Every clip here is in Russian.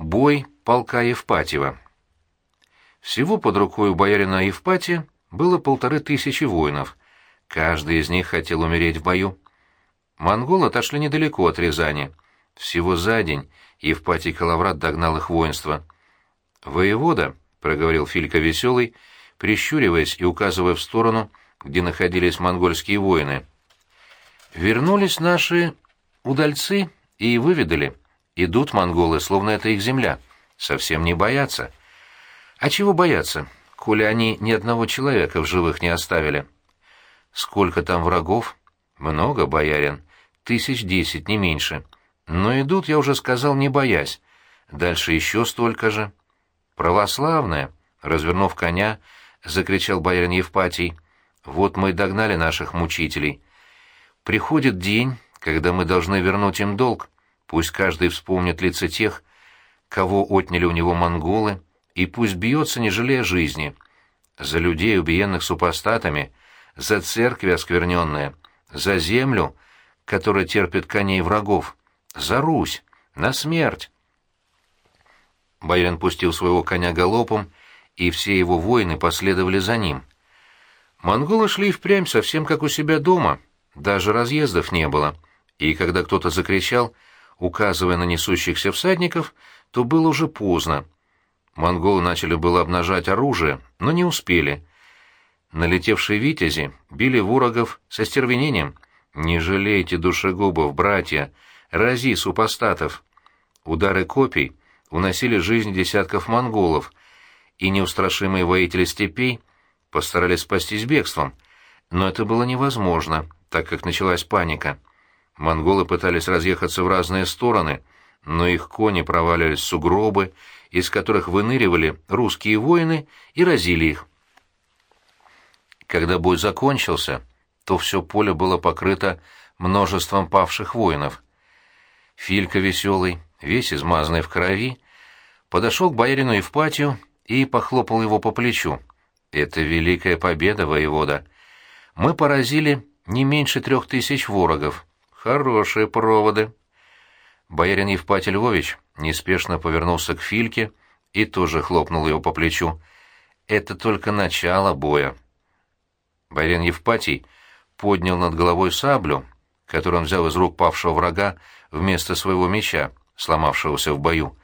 Бой полка Евпатьева. Всего под рукой у боярина Евпатия было полторы тысячи воинов. Каждый из них хотел умереть в бою. Монголы отошли недалеко от Рязани. Всего за день Евпатий Калаврат догнал их воинство. «Воевода», — проговорил Филька Веселый, прищуриваясь и указывая в сторону, где находились монгольские воины. «Вернулись наши удальцы и выведали, Идут монголы, словно это их земля. Совсем не боятся. А чего бояться, коли они ни одного человека в живых не оставили? Сколько там врагов? Много, боярин. Тысяч десять, не меньше. Но идут, я уже сказал, не боясь. Дальше еще столько же. Православная, развернув коня, закричал боярин Евпатий. Вот мы и догнали наших мучителей. Приходит день, когда мы должны вернуть им долг. Пусть каждый вспомнит лица тех, кого отняли у него монголы, и пусть бьется, не жалея жизни. За людей, убиенных супостатами, за церкви оскверненные, за землю, которая терпит коней врагов, за Русь, на смерть. Боярин пустил своего коня галопом, и все его воины последовали за ним. Монголы шли впрямь совсем как у себя дома, даже разъездов не было, и когда кто-то закричал — указывая на несущихся всадников, то было уже поздно. Монголы начали было обнажать оружие, но не успели. Налетевшие витязи били ворогов со стервенением. «Не жалейте душегубов, братья! Рази супостатов!» Удары копий уносили жизнь десятков монголов, и неустрашимые воители степей постарались спастись бегством. Но это было невозможно, так как началась паника. Монголы пытались разъехаться в разные стороны, но их кони проваливались в сугробы, из которых выныривали русские воины и разили их. Когда бой закончился, то все поле было покрыто множеством павших воинов. Филька веселый, весь измазанный в крови, подошел к боярину Евпатию и похлопал его по плечу. «Это великая победа, воевода. Мы поразили не меньше трех тысяч ворогов». Хорошие проводы. Боярин Евпатий Львович неспешно повернулся к Фильке и тоже хлопнул его по плечу. Это только начало боя. Боярин Евпатий поднял над головой саблю, которую он взял из рук павшего врага вместо своего меча, сломавшегося в бою.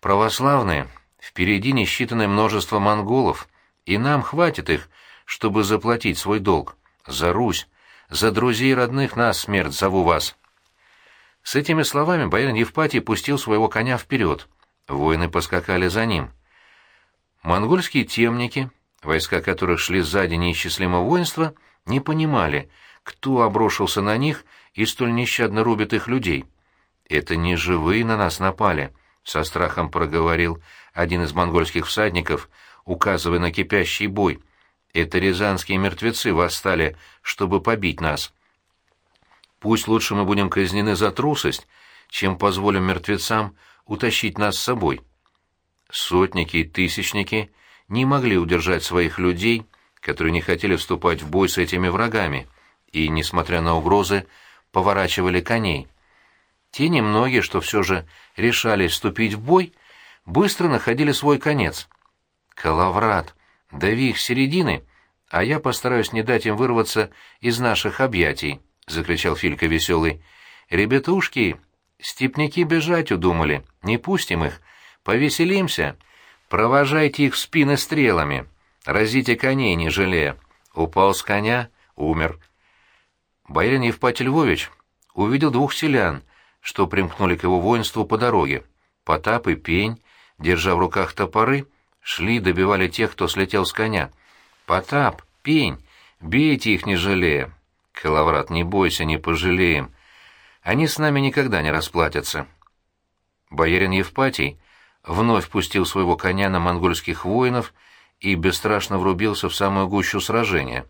Православные, впереди несчитанное множество монголов, и нам хватит их, чтобы заплатить свой долг. За Русь, за друзей родных нас смерть зову вас». С этими словами боярин Евпатий пустил своего коня вперед. Воины поскакали за ним. Монгольские темники, войска которых шли сзади неисчислимого воинства, не понимали, кто обрушился на них и столь нещадно рубит их людей. «Это не живые на нас напали», — со страхом проговорил один из монгольских всадников, указывая на кипящий бой. Это рязанские мертвецы восстали, чтобы побить нас. Пусть лучше мы будем казнены за трусость, чем позволим мертвецам утащить нас с собой. Сотники и тысячники не могли удержать своих людей, которые не хотели вступать в бой с этими врагами, и, несмотря на угрозы, поворачивали коней. Те немногие, что все же решались вступить в бой, быстро находили свой конец. Калаврат, Дави их середины, а я постараюсь не дать им вырваться из наших объятий», — закричал Филька веселый. «Ребятушки, степняки бежать удумали, не пустим их, повеселимся, провожайте их в спины стрелами, разите коней, не жалея». Упал с коня, умер. Боярин Евпатий Львович увидел двух селян, что примкнули к его воинству по дороге. Потап и Пень, держа в руках топоры, — Шли, добивали тех, кто слетел с коня. «Потап! Пень! Бейте их, не жалея!» «Калаврат, не бойся, не пожалеем. Они с нами никогда не расплатятся». Боярин Евпатий вновь пустил своего коня на монгольских воинов и бесстрашно врубился в самую гущу сражения.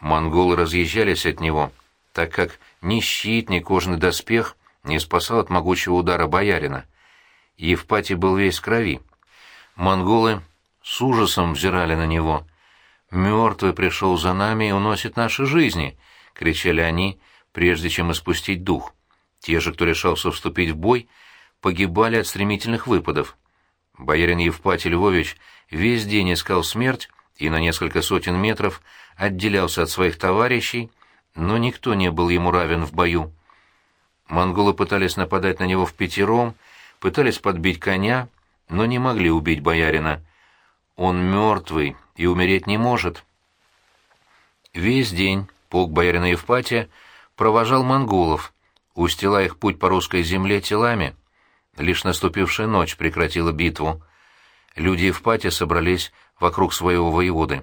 Монголы разъезжались от него, так как ни щит, ни кожаный доспех не спасал от могучего удара боярина. Евпатий был весь в крови. Монголы с ужасом взирали на него. «Мертвый пришел за нами и уносит наши жизни!» — кричали они, прежде чем испустить дух. Те же, кто решался вступить в бой, погибали от стремительных выпадов. Боярин Евпатий Львович весь день искал смерть и на несколько сотен метров отделялся от своих товарищей, но никто не был ему равен в бою. Монголы пытались нападать на него в пятером, пытались подбить коня, но не могли убить боярина. Он мертвый и умереть не может. Весь день полк боярина Евпатия провожал монголов, устила их путь по русской земле телами. Лишь наступившая ночь прекратила битву. Люди Евпатия собрались вокруг своего воеводы.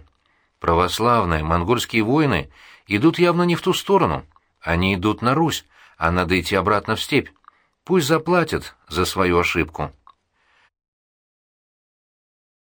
Православные монгольские воины идут явно не в ту сторону. Они идут на Русь, а надо идти обратно в степь. Пусть заплатят за свою ошибку.